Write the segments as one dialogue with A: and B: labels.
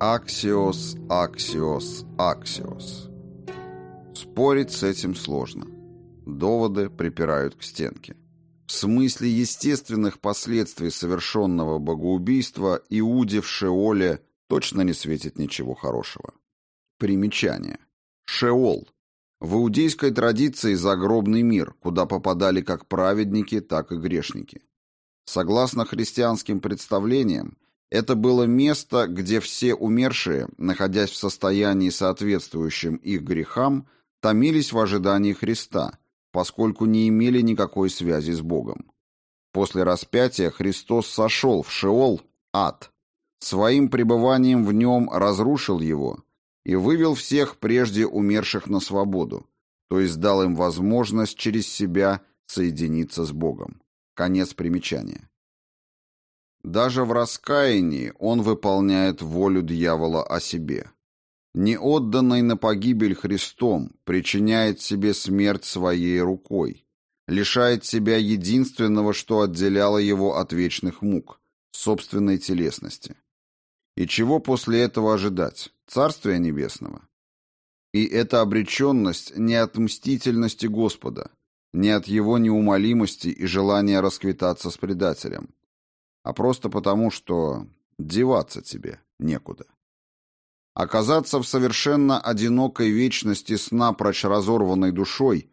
A: Аксиос, аксиос, аксиос. Спорить с этим сложно. Доводы припирают к стенке. В смысле естественных последствий совершенного богоубийства Иуде в Шеоле точно не светит ничего хорошего. Примечание. Шеол. В иудейской традиции загробный мир, куда попадали как праведники, так и грешники. Согласно христианским представлениям, это было место, где все умершие, находясь в состоянии соответствующем их грехам, томились в ожидании Христа, поскольку не имели никакой связи с Богом. После распятия Христос сошел в Шеол, ад, своим пребыванием в нем разрушил его и вывел всех прежде умерших на свободу, то есть дал им возможность через себя соединиться с Богом. Конец примечания. Даже в раскаянии он выполняет волю дьявола о себе. Не отданный на погибель Христом причиняет себе смерть своей рукой, лишает себя единственного, что отделяло его от вечных мук – собственной телесности. И чего после этого ожидать? Царствия Небесного? И эта обреченность не от мстительности Господа, не от его неумолимости и желания расквитаться с предателем, а просто потому, что деваться тебе некуда. Оказаться в совершенно одинокой вечности с напрочь разорванной душой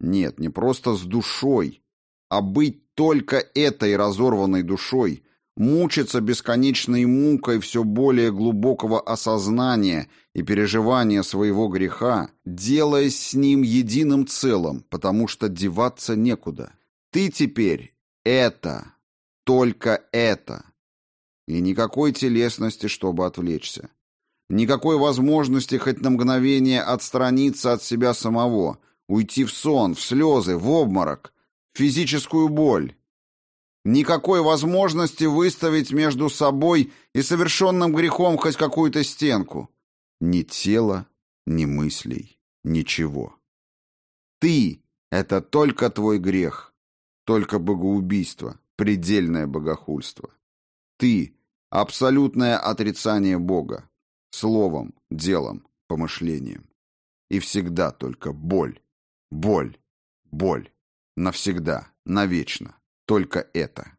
A: нет, не просто с душой, а быть только этой разорванной душой, мучиться бесконечной мукой все более глубокого осознания и переживания своего греха, делаясь с ним единым целым, потому что деваться некуда. Ты теперь это, только это. И никакой телесности, чтобы отвлечься. Никакой возможности хоть на мгновение отстраниться от себя самого, уйти в сон, в слезы, в обморок, в физическую боль. Никакой возможности выставить между собой и совершенным грехом хоть какую-то стенку. Ни тела, ни мыслей, ничего. Ты — это только твой грех, только богоубийство, предельное богохульство. Ты — абсолютное отрицание Бога. Словом, делом, помышлением. И всегда только боль, боль, боль. Навсегда, навечно. Только это.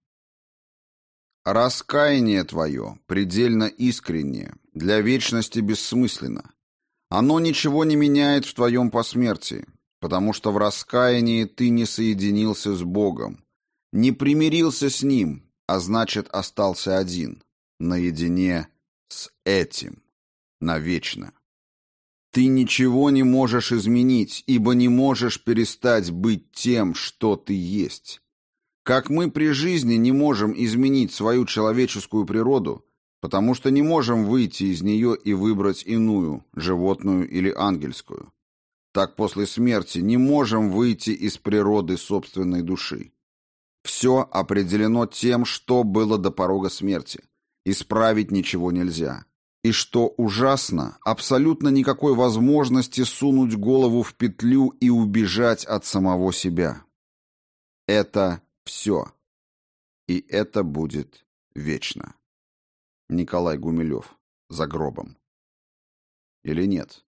A: Раскаяние твое, предельно искреннее, для вечности бессмысленно. Оно ничего не меняет в твоем посмертии, потому что в раскаянии ты не соединился с Богом, не примирился с ним, а значит остался один, наедине с этим, навечно. Ты ничего не можешь изменить, ибо не можешь перестать быть тем, что ты есть. Как мы при жизни не можем изменить свою человеческую природу, потому что не можем выйти из нее и выбрать иную, животную или ангельскую. Так после смерти не можем выйти из природы собственной души. Все определено тем, что было до порога смерти. Исправить ничего нельзя. И что ужасно, абсолютно никакой возможности сунуть голову в петлю и убежать от самого себя. Это все. И это будет вечно. Николай Гумилев. За гробом. Или нет?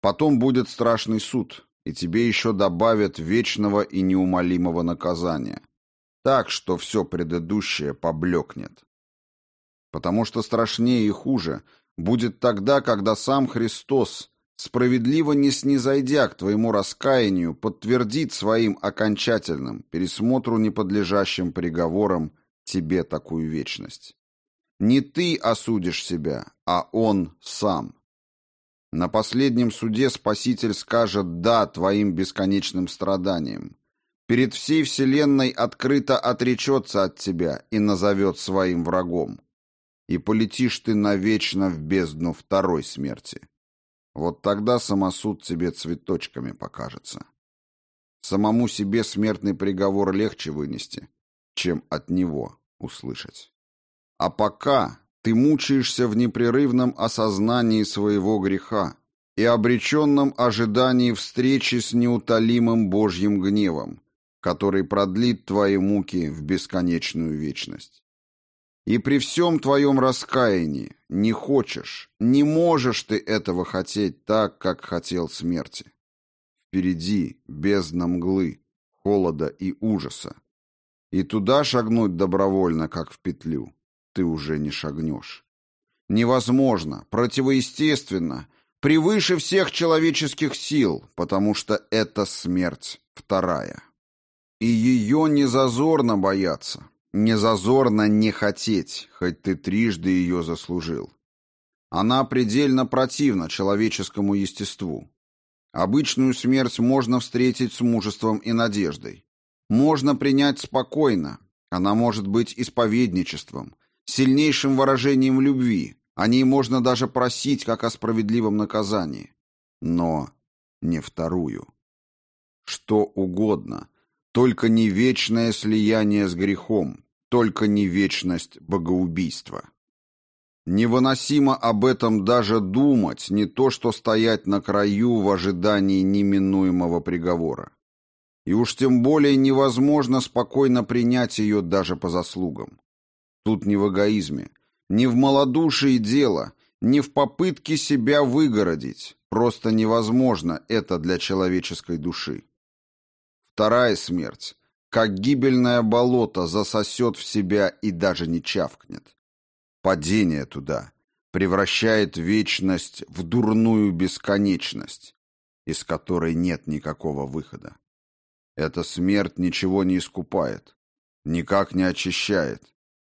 A: Потом будет страшный суд, и тебе еще добавят вечного и неумолимого наказания – так, что все предыдущее поблекнет. Потому что страшнее и хуже будет тогда, когда сам Христос, справедливо не снизойдя к твоему раскаянию, подтвердит своим окончательным, пересмотру неподлежащим приговором тебе такую вечность. Не ты осудишь себя, а Он сам. На последнем суде Спаситель скажет «да» твоим бесконечным страданиям перед всей вселенной открыто отречется от тебя и назовет своим врагом. И полетишь ты навечно в бездну второй смерти. Вот тогда самосуд тебе цветочками покажется. Самому себе смертный приговор легче вынести, чем от него услышать. А пока ты мучаешься в непрерывном осознании своего греха и обреченном ожидании встречи с неутолимым Божьим гневом, который продлит твои муки в бесконечную вечность. И при всем твоем раскаянии не хочешь, не можешь ты этого хотеть так, как хотел смерти. Впереди бездна мглы, холода и ужаса. И туда шагнуть добровольно, как в петлю, ты уже не шагнешь. Невозможно, противоестественно, превыше всех человеческих сил, потому что это смерть вторая. И ее не зазорно бояться, не зазорно не хотеть, хоть ты трижды ее заслужил. Она предельно противна человеческому естеству. Обычную смерть можно встретить с мужеством и надеждой. Можно принять спокойно. Она может быть исповедничеством, сильнейшим выражением любви. О ней можно даже просить, как о справедливом наказании. Но не вторую. Что угодно, только не вечное слияние с грехом, только не вечность богоубийства. Невыносимо об этом даже думать, не то что стоять на краю в ожидании неминуемого приговора. И уж тем более невозможно спокойно принять ее даже по заслугам. Тут не в эгоизме, не в малодушии дело, не в попытке себя выгородить. Просто невозможно это для человеческой души. Вторая смерть как гибельное болото засосет в себя и даже не чавкнет. Падение туда превращает вечность в дурную бесконечность, из которой нет никакого выхода. Эта смерть ничего не искупает, никак не очищает,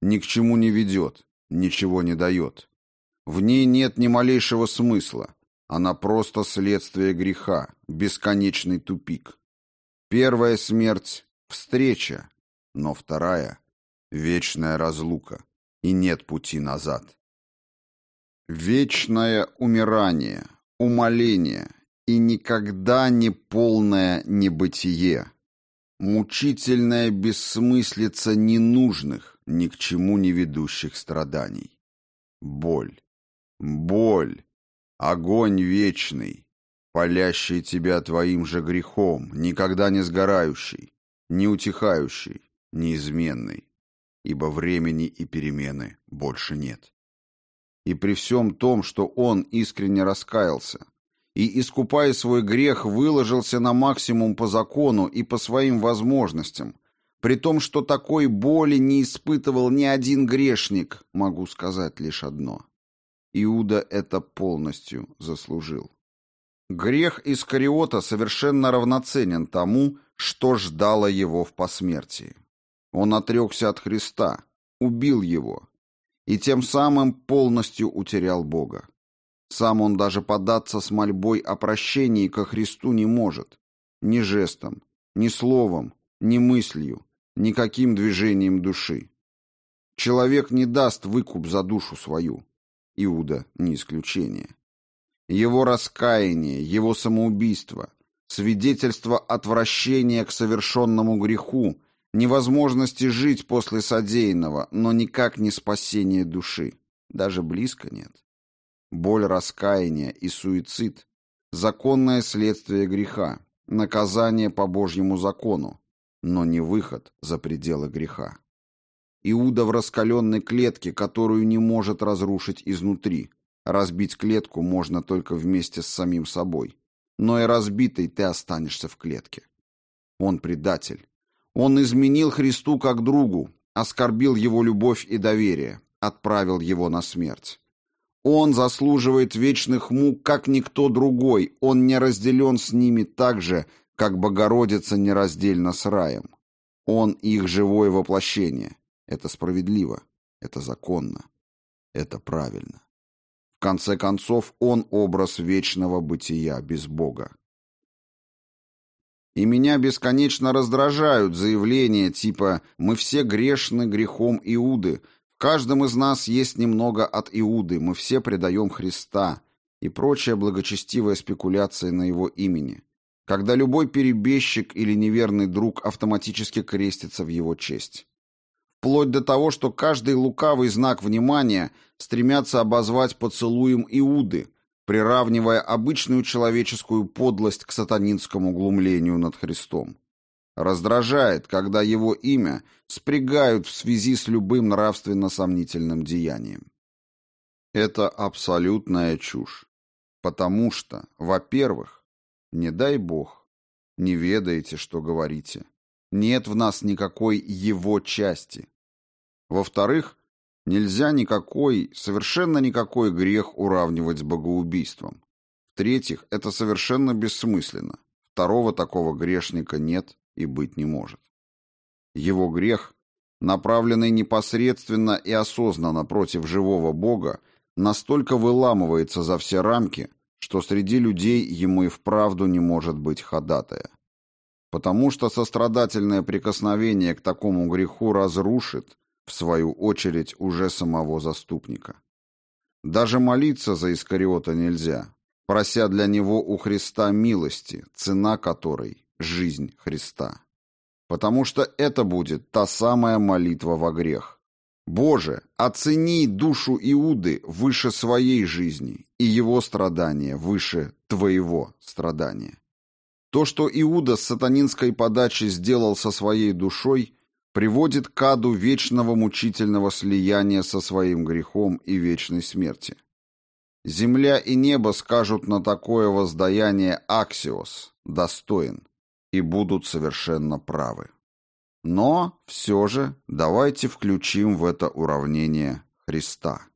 A: ни к чему не ведет, ничего не дает. В ней нет ни малейшего смысла, она просто следствие греха, бесконечный тупик. Первая смерть встреча, но вторая — вечная разлука, и нет пути назад. Вечное умирание, умоление и никогда не полное небытие. Мучительная бессмыслица ненужных, ни к чему не ведущих страданий. Боль, боль, огонь вечный, палящий тебя твоим же грехом, никогда не сгорающий, неутихающий, неизменный, ибо времени и перемены больше нет. И при всем том, что он искренне раскаялся, и, искупая свой грех, выложился на максимум по закону и по своим возможностям, при том, что такой боли не испытывал ни один грешник, могу сказать лишь одно. Иуда это полностью заслужил. Грех Искариота совершенно равноценен тому, что ждало его в посмертии. Он отрекся от Христа, убил его, и тем самым полностью утерял Бога. Сам он даже податься с мольбой о прощении ко Христу не может, ни жестом, ни словом, ни мыслью, никаким движением души. Человек не даст выкуп за душу свою. Иуда не исключение. Его раскаяние, его самоубийство, свидетельство отвращения к совершенному греху, невозможности жить после содеянного, но никак не спасение души. Даже близко нет. Боль раскаяния и суицид – законное следствие греха, наказание по Божьему закону, но не выход за пределы греха. Иуда в раскаленной клетке, которую не может разрушить изнутри. Разбить клетку можно только вместе с самим собой но и разбитый ты останешься в клетке. Он предатель. Он изменил Христу как другу, оскорбил его любовь и доверие, отправил его на смерть. Он заслуживает вечных мук, как никто другой, он не разделен с ними так же, как Богородица нераздельна с раем. Он их живое воплощение. Это справедливо, это законно, это правильно конце концов, он образ вечного бытия без Бога. И меня бесконечно раздражают заявления типа «мы все грешны грехом Иуды», «в каждом из нас есть немного от Иуды», «мы все предаем Христа» и прочая благочестивая спекуляция на его имени, когда любой перебежчик или неверный друг автоматически крестится в его честь вплоть до того, что каждый лукавый знак внимания стремятся обозвать поцелуем Иуды, приравнивая обычную человеческую подлость к сатанинскому глумлению над Христом. раздражает, когда его имя спрягают в связи с любым нравственно сомнительным деянием. Это абсолютная чушь. Потому что, во-первых, не дай бог, не ведаете, что говорите. Нет в нас никакой его части. Во-вторых, нельзя никакой, совершенно никакой грех уравнивать с богоубийством. В-третьих, это совершенно бессмысленно. Второго такого грешника нет и быть не может. Его грех, направленный непосредственно и осознанно против живого Бога, настолько выламывается за все рамки, что среди людей ему и вправду не может быть ходатая. Потому что сострадательное прикосновение к такому греху разрушит, в свою очередь, уже самого заступника. Даже молиться за Искариота нельзя, прося для него у Христа милости, цена которой – жизнь Христа. Потому что это будет та самая молитва во грех, Боже, оцени душу Иуды выше своей жизни и его страдания выше твоего страдания. То, что Иуда с сатанинской подачи сделал со своей душой, приводит к аду вечного мучительного слияния со своим грехом и вечной смерти. Земля и небо скажут на такое воздаяние «аксиос» – «достоин» и будут совершенно правы. Но все же давайте включим в это уравнение Христа.